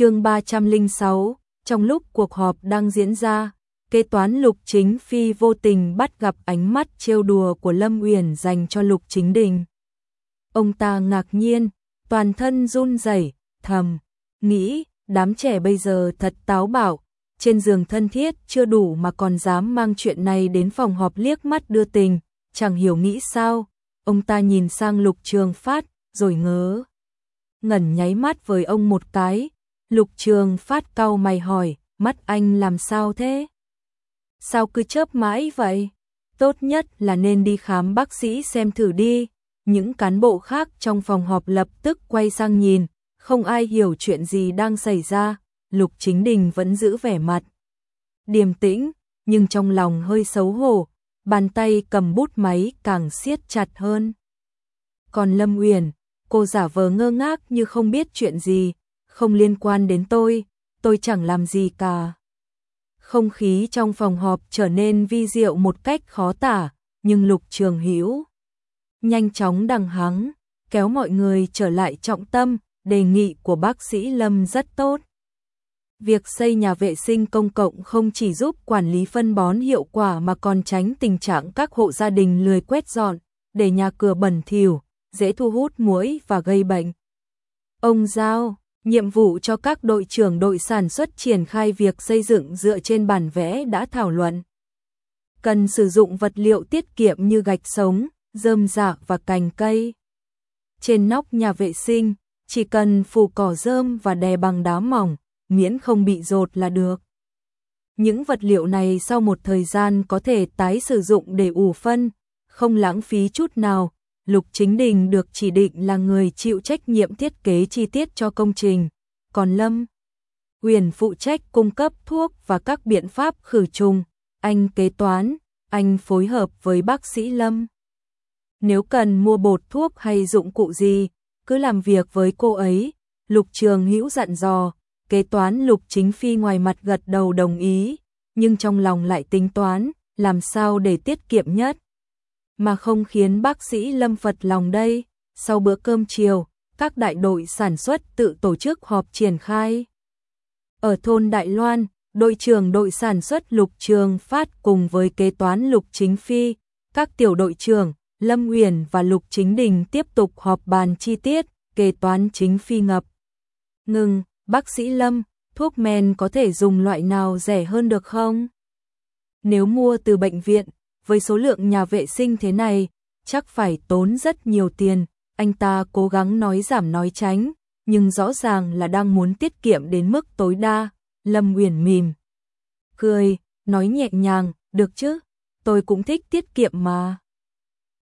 chương 306, trong lúc cuộc họp đang diễn ra, kế toán Lục Chính Phi vô tình bắt gặp ánh mắt trêu đùa của Lâm Uyển dành cho Lục Chính Đình. Ông ta ngạc nhiên, toàn thân run rẩy, thầm, nghĩ, đám trẻ bây giờ thật táo bạo, trên giường thân thiết chưa đủ mà còn dám mang chuyện này đến phòng họp liếc mắt đưa tình, chẳng hiểu nghĩ sao, ông ta nhìn sang Lục Trường Phát, rồi ngớ. Ngẩn nháy mắt với ông một cái, Lục Trường Phát cau mày hỏi, mắt anh làm sao thế? Sao cứ chớp mãi vậy? Tốt nhất là nên đi khám bác sĩ xem thử đi. Những cán bộ khác trong phòng họp lập tức quay sang nhìn, không ai hiểu chuyện gì đang xảy ra, Lục Chính Đình vẫn giữ vẻ mặt. Điềm tĩnh, nhưng trong lòng hơi xấu hổ, bàn tay cầm bút máy càng siết chặt hơn. Còn Lâm Uyển, cô giả vờ ngơ ngác như không biết chuyện gì, không liên quan đến tôi, tôi chẳng làm gì cả. Không khí trong phòng họp trở nên vi diệu một cách khó tả, nhưng Lục Trường Hữu nhanh chóng đằng hắng, kéo mọi người trở lại trọng tâm, đề nghị của bác sĩ Lâm rất tốt. Việc xây nhà vệ sinh công cộng không chỉ giúp quản lý phân bón hiệu quả mà còn tránh tình trạng các hộ gia đình lười quét dọn, để nhà cửa bẩn thỉu, dễ thu hút muỗi và gây bệnh. Ông Giao, nhiệm vụ cho các đội trưởng đội sản xuất triển khai việc xây dựng dựa trên bản vẽ đã thảo luận. Cần sử dụng vật liệu tiết kiệm như gạch sống, rơm rạ dạ và cành cây. Trên nóc nhà vệ sinh, chỉ cần phủ cỏ rơm và đè bằng đá mỏng, miễn không bị rột là được. Những vật liệu này sau một thời gian có thể tái sử dụng để ủ phân, không lãng phí chút nào. Lục Chính Đình được chỉ định là người chịu trách nhiệm thiết kế chi tiết cho công trình, còn Lâm Huyền phụ trách cung cấp thuốc và các biện pháp khử trùng, anh kế toán, anh phối hợp với bác sĩ Lâm. Nếu cần mua bột thuốc hay dụng cụ gì, cứ làm việc với cô ấy, Lục Trường Hữu dặn dò, kế toán Lục Chính Phi ngoài mặt gật đầu đồng ý, nhưng trong lòng lại tính toán, làm sao để tiết kiệm nhất. Mà không khiến bác sĩ Lâm Phật lòng đây, sau bữa cơm chiều, các đại đội sản xuất tự tổ chức họp triển khai. Ở thôn Đại Loan, đội trưởng đội sản xuất Lục Trường Phát cùng với kế toán Lục Chính Phi, các tiểu đội trưởng, Lâm Uyển và Lục Chính Đình tiếp tục họp bàn chi tiết, kế toán chính phi ngập. Ngừng, bác sĩ Lâm, thuốc men có thể dùng loại nào rẻ hơn được không? Nếu mua từ bệnh viện, với số lượng nhà vệ sinh thế này, chắc phải tốn rất nhiều tiền, anh ta cố gắng nói giảm nói tránh, nhưng rõ ràng là đang muốn tiết kiệm đến mức tối đa, Lâm Uyển mỉm. Cười, nói nhẹ nhàng, được chứ, tôi cũng thích tiết kiệm mà.